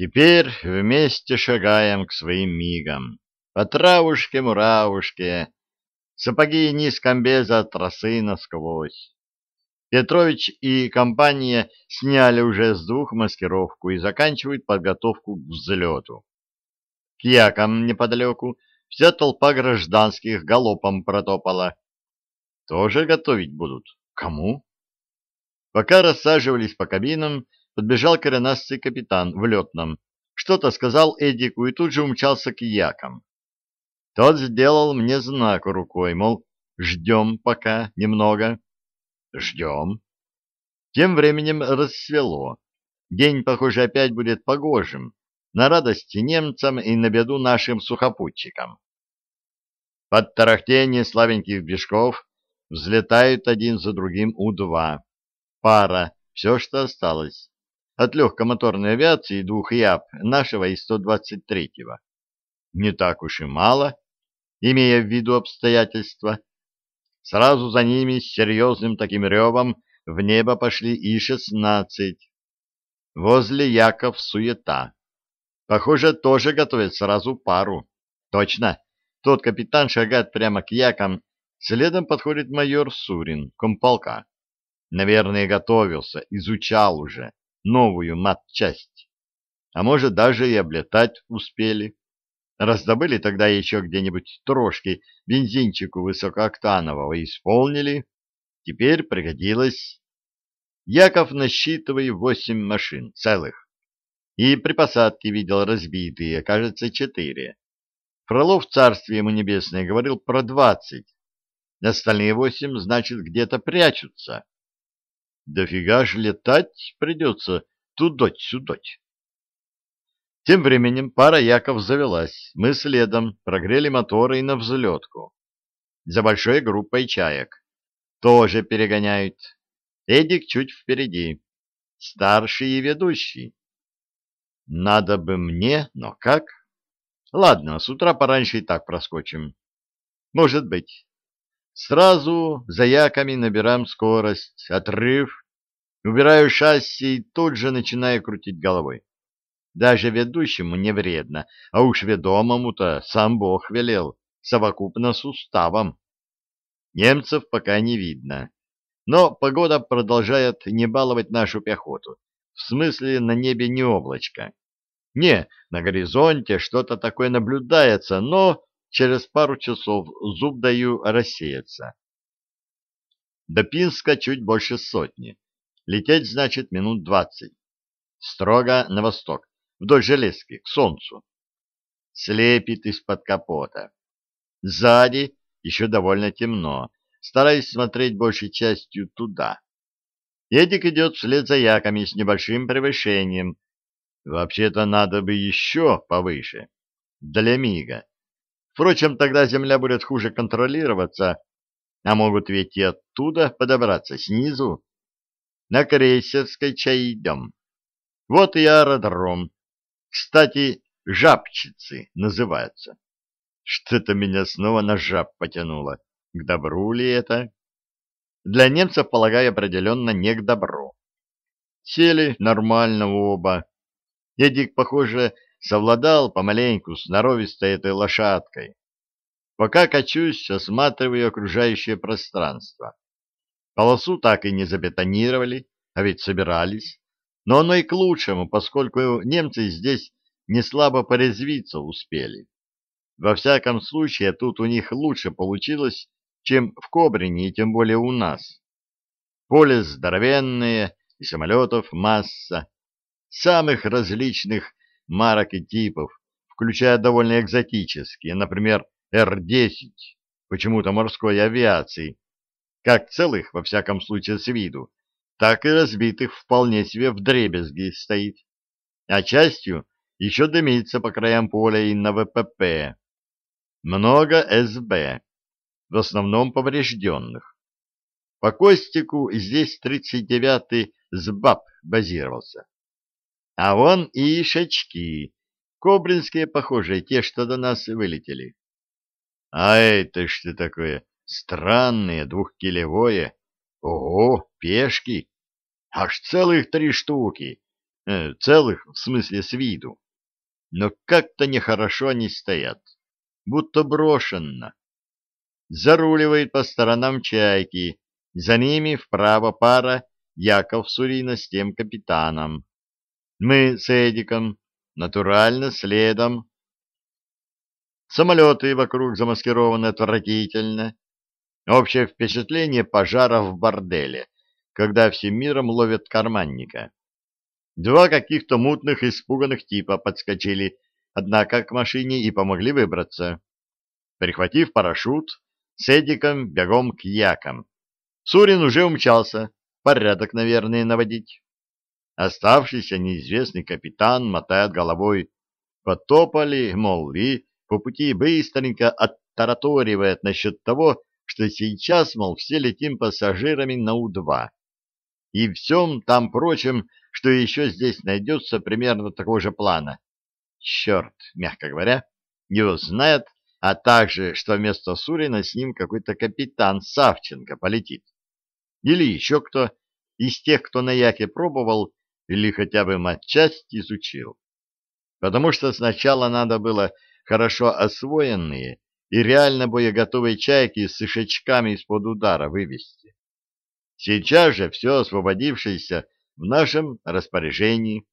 Теперь вместе шагаем к своим мигам. По травушке-муравушке, сапоги низ комбеза тросы насквозь. Петрович и компания сняли уже с двух маскировку и заканчивают подготовку к взлету. К якам неподалеку вся толпа гражданских галопом протопала. Тоже готовить будут. Кому? Пока рассаживались по кабинам, подбежал коренастый капитан в летном. Что-то сказал Эдику и тут же умчался к якам. Тот сделал мне знак рукой, мол, ждем пока немного. Ждем. Тем временем рассвело. День, похоже, опять будет погожим, на радости немцам и на беду нашим сухопутчикам. Под тарахтение славеньких движков взлетают один за другим У-2. Пара, все, что осталось. От легкомоторной авиации двух ЯП нашего и 123-го. Не так уж и мало, имея в виду обстоятельства. Сразу за ними с серьезным таким ревом в небо пошли И-16. Возле Яков суета. Похоже, тоже готовят сразу пару. Точно, тот капитан шагает прямо к Якам, следом подходит майор Сурин, комполка. Наверное, готовился, изучал уже новую матчасть. А может, даже и облетать успели. Раздобыли тогда еще где-нибудь трошки бензинчику высокооктанового, исполнили. Теперь пригодилось. Яков насчитывает восемь машин, целых. И при посадке видел разбитые, кажется, четыре. Фролов в царстве ему небесное говорил про двадцать. Остальные восемь, значит, где-то прячутся. Дофига ж летать придется тудоть-сюдоть. Тем временем пара Яков завелась. Мы следом прогрели моторы и на взлетку. За большой группой чаек. Тоже перегоняют. Эдик чуть впереди. Старший и ведущий. Надо бы мне, но как? Ладно, с утра пораньше и так проскочим. Может быть. Сразу за яками набираем скорость, отрыв, убираю шасси и тут же начинаю крутить головой. Даже ведущему не вредно, а уж ведомому-то сам Бог велел, совокупно с уставом. Немцев пока не видно, но погода продолжает не баловать нашу пехоту, в смысле на небе не облачко. Не, на горизонте что-то такое наблюдается, но через пару часов зуб даю рассеяться. До Пинска чуть больше сотни. Лететь значит минут двадцать. Строго на восток вдоль железки, к солнцу. Слепит из-под капота. Сзади еще довольно темно, стараясь смотреть большей частью туда. Эдик идет вслед за яками с небольшим превышением. Вообще-то надо бы еще повыше, для мига. Впрочем, тогда земля будет хуже контролироваться, а могут ведь и оттуда подобраться, снизу. На крейсерской чай идем. Вот и аэродром, кстати, жабчицы называются. Что-то меня снова на жаб потянуло. К добру ли это? Для немцев, полагаю, определенно не к добру. Сели нормально оба. Эдик, похоже, совладал помаленьку с норовистой этой лошадкой. Пока качусь, осматриваю окружающее пространство. Полосу так и не забетонировали, а ведь собирались. Но оно и к лучшему, поскольку немцы здесь не слабо порезвиться успели. Во всяком случае, тут у них лучше получилось, чем в Кобрине и тем более у нас. Поле здоровенное и самолетов масса, самых различных марок и типов, включая довольно экзотические, например, Р-10, почему-то морской авиации, как целых, во всяком случае, с виду, так и разбитых вполне себе вдребезги стоит, а частью еще дымится по краям поля и на ВПП. Много СБ, в основном поврежденных. По Костику здесь 39-й СБАП базировался. А вон и ишачки, кобринские, похожие, те, что до нас вылетели. А это что такое? Странное, двухкилевое. Ого, пешки! Аж целых три штуки. э, целых в смысле с виду, но как-то нехорошо они стоят, будто брошенно. Заруливает по сторонам чайки, за ними вправо пара Яков Сурина с тем капитаном. Мы с Эдиком натурально следом. Самолеты вокруг замаскированы отвратительно. Общее впечатление пожара в борделе, когда всем миром ловят карманника. Два каких-то мутных испуганных типа подскочили, однако к машине и помогли выбраться. Прихватив парашют, с Эдиком бегом к якам. Сурин уже умчался, порядок, наверное, наводить. Оставшийся неизвестный капитан мотает головой. Потопали, мол, и по пути быстренько оттараторивает насчет того, что сейчас, мол, все летим пассажирами на У-2. И всем там прочем, что еще здесь найдется примерно такого же плана. Черт, мягко говоря, его знает, а также, что вместо Сурина с ним какой-то капитан Савченко полетит. Или еще кто из тех, кто на Яке пробовал или хотя бы матчасть изучил. Потому что сначала надо было хорошо освоенные и реально боеготовые чайки с ишачками из-под удара вывести. Сейчас же все освободившееся в нашем распоряжении,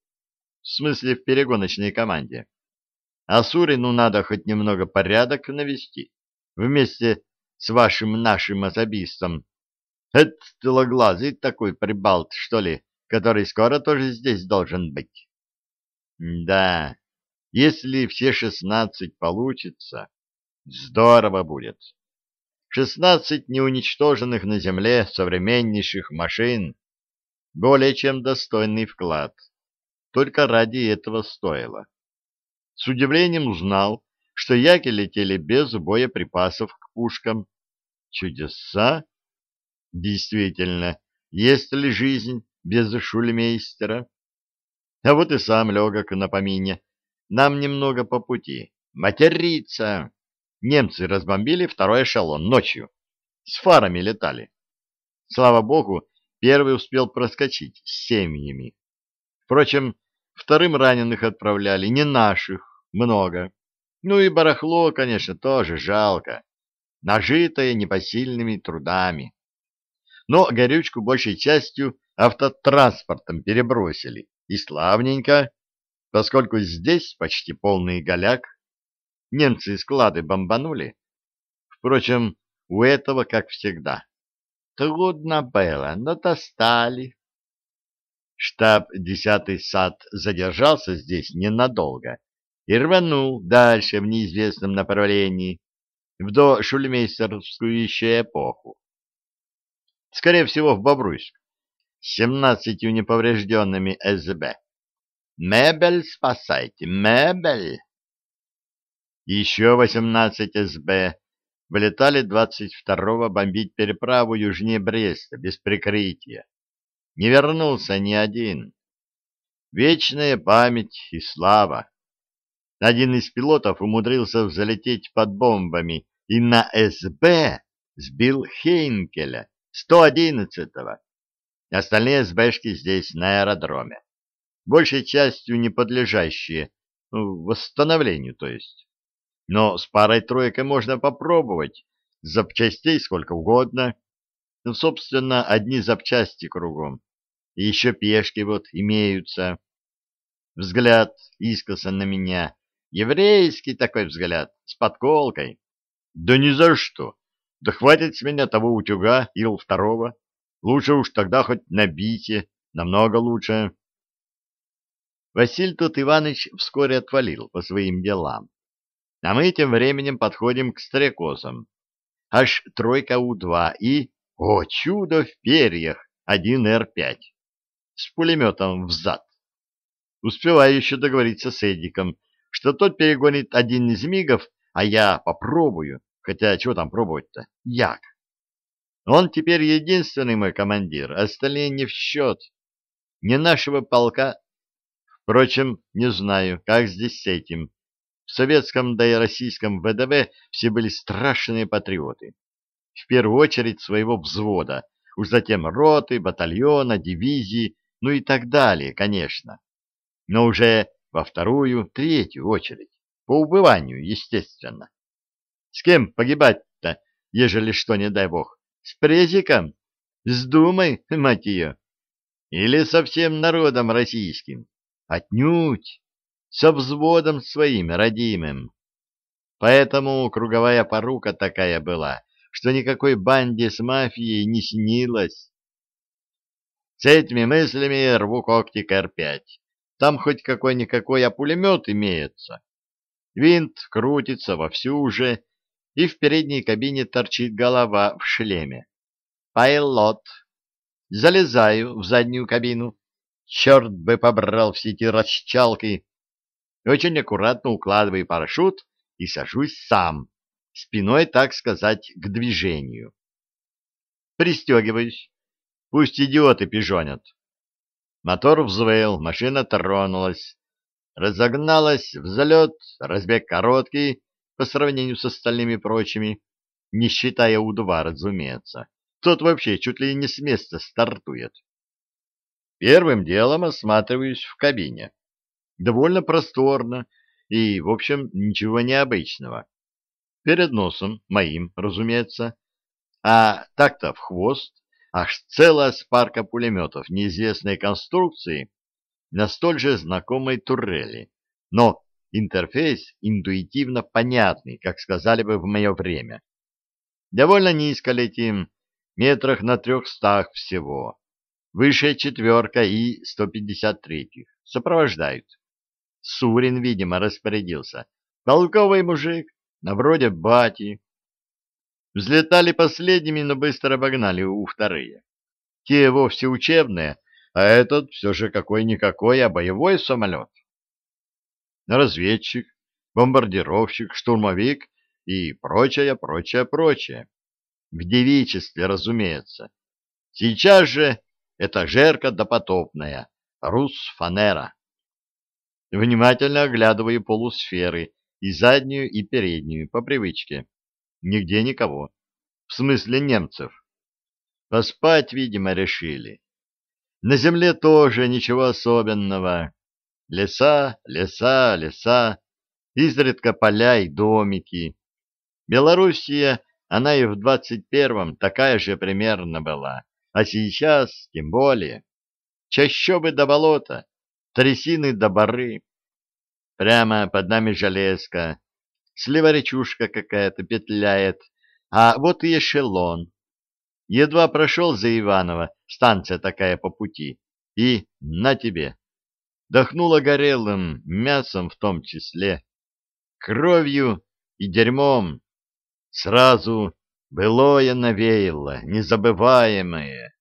в смысле в перегоночной команде. А Сурину надо хоть немного порядок навести вместе с вашим нашим особистом. Это стылоглазый такой прибалт, что ли, который скоро тоже здесь должен быть. Да, если все шестнадцать получится, здорово будет. Шестнадцать неуничтоженных на земле современнейших машин — более чем достойный вклад. Только ради этого стоило с удивлением узнал, что яки летели без боеприпасов к пушкам. Чудеса? Действительно, есть ли жизнь без шульмейстера? А вот и сам легок на помине. Нам немного по пути. Материться! Немцы разбомбили второй эшелон ночью. С фарами летали. Слава богу, первый успел проскочить с семьями. Впрочем, вторым раненых отправляли, не наших, много. Ну и барахло, конечно, тоже жалко, нажитое непосильными трудами. Но горючку большей частью автотранспортом перебросили, и славненько, поскольку здесь почти полный голяк. Немцы склады бомбанули. Впрочем, у этого, как всегда. Трудно было, но достали. Штаб «Десятый сад» задержался здесь ненадолго и рванул дальше в неизвестном направлении, в дошульмейстерскую еще эпоху. Скорее всего, в Бобруйск, с семнадцатью неповрежденными СБ. Мебель спасайте, мебель! Еще восемнадцать СБ вылетали 22-го бомбить переправу южнее Бреста без прикрытия. Не вернулся ни один. Вечная память и слава. Один из пилотов умудрился взлететь под бомбами и на СБ сбил Хейнкеля, 111-го. Остальные СБшки здесь, на аэродроме. Большей частью не подлежащие ну, восстановлению, то есть. Но с парой-тройкой можно попробовать. Запчастей сколько угодно. Ну, собственно, одни запчасти кругом. И еще пешки вот имеются. Взгляд искоса на меня Еврейский такой взгляд, с подколкой. Да ни за что. Да хватит с меня того утюга, ил второго. Лучше уж тогда хоть набите, намного лучше. Василь тут Иваныч вскоре отвалил по своим делам. А мы тем временем подходим к стрекозам. Аж тройка У-2 и, о чудо в перьях, один Р-5 с пулеметом взад. Успеваю еще договориться с Эдиком, что тот перегонит один из мигов, а я попробую, хотя чего там пробовать-то, як. Он теперь единственный мой командир, остальные не в счет. Не нашего полка. Впрочем, не знаю, как здесь с этим. В советском, да и российском ВДВ все были страшные патриоты. В первую очередь своего взвода, уж затем роты, батальона, дивизии, ну и так далее, конечно. но уже во вторую, третью очередь, по убыванию, естественно. С кем погибать-то, ежели что, не дай бог? С презиком? С думой, мать ее? Или со всем народом российским? Отнюдь! Со взводом своим родимым. Поэтому круговая порука такая была, что никакой банде с мафией не снилось. С этими мыслями рву когти к Р-5. Там хоть какой-никакой, а пулемет имеется. Винт крутится вовсю уже, и в передней кабине торчит голова в шлеме. Пайлот. Залезаю в заднюю кабину. Черт бы побрал все эти расчалки. Очень аккуратно укладываю парашют и сажусь сам, спиной, так сказать, к движению. Пристегиваюсь. Пусть идиоты пижонят. Мотор взвыл, машина тронулась. Разогналась, взлет, разбег короткий по сравнению с остальными прочими, не считая У-2, разумеется. Тот вообще чуть ли не с места стартует. Первым делом осматриваюсь в кабине. Довольно просторно и, в общем, ничего необычного. Перед носом, моим, разумеется. А так-то в хвост аж целая спарка пулеметов неизвестной конструкции на столь же знакомой турели. Но интерфейс интуитивно понятный, как сказали бы в мое время. Довольно низко летим, метрах на трехстах всего. Высшая четверка и 153-х. Сопровождают. Сурин, видимо, распорядился. Толковый мужик, на вроде бати. Взлетали последними, но быстро обогнали у вторые. Те вовсе учебные, а этот все же какой-никакой, а боевой самолет. Разведчик, бомбардировщик, штурмовик и прочее, прочее, прочее. В девичестве, разумеется. Сейчас же этажерка допотопная, рус-фанера. Внимательно оглядываю полусферы, и заднюю, и переднюю, по привычке. Нигде никого. В смысле немцев. Поспать, видимо, решили. На земле тоже ничего особенного. Леса, леса, леса, изредка поля и домики. Белоруссия, она и в двадцать первом такая же примерно была, а сейчас тем более. Чащобы до болота, трясины до боры. Прямо под нами железка, слева речушка какая-то петляет, а вот и эшелон. Едва прошел за Иваново, станция такая по пути, и на тебе. Дохнуло горелым, мясом в том числе, кровью и дерьмом. Сразу былое навеяло, незабываемое.